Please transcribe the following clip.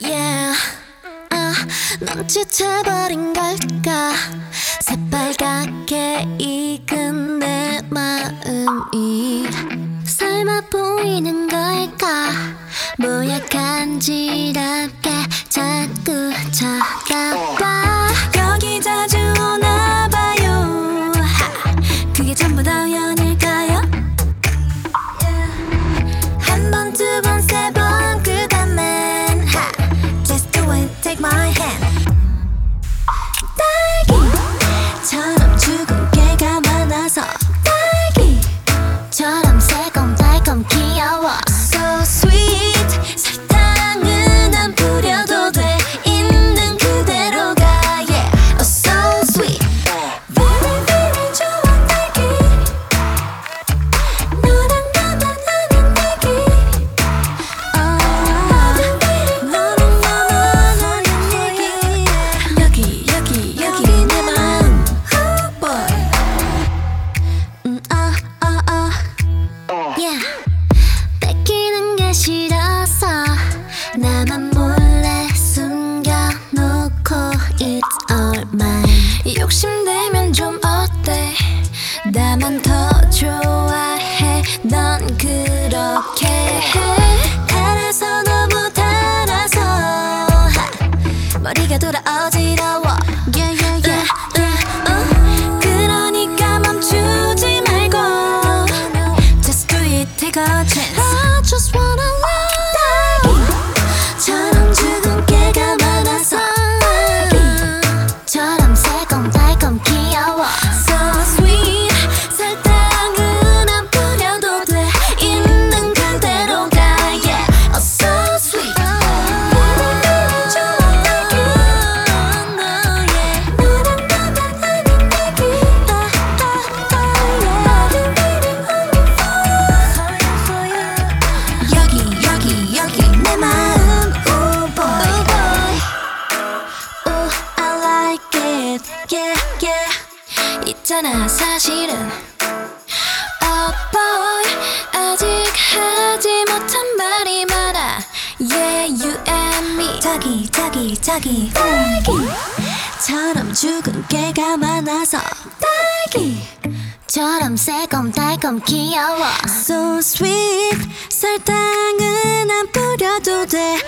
Yeah. 아, 넌지쳐버린 걸까? 새빨갛게 익은 내 마음이 삶아 보이는 걸까? 뭐야 간지럽게 자꾸 쳐다 두 번, 세 번, 그 다음엔 하. Just do it, take my hand. 딸기처럼 죽은 개가 많아서 딸기처럼 새콤달콤 귀 싫어서 나만 몰래 숨겨놓고 It's all mine. 욕심내면 좀 어때? 나만 더 좋아해. 넌 그렇게 해. 달아서 너무 달아서 하, 머리가 돌아 어지러워 it Yeah yeah. 있잖아 사실은. Oh boy 아직 하지 못한 말이 많아. Yeah you and me. 자기 자기 자기. 딸기처럼 죽은 개가 많아서. 딸기처럼 새콤달콤 귀여워. So sweet. 설탕은 안 뿌려도 돼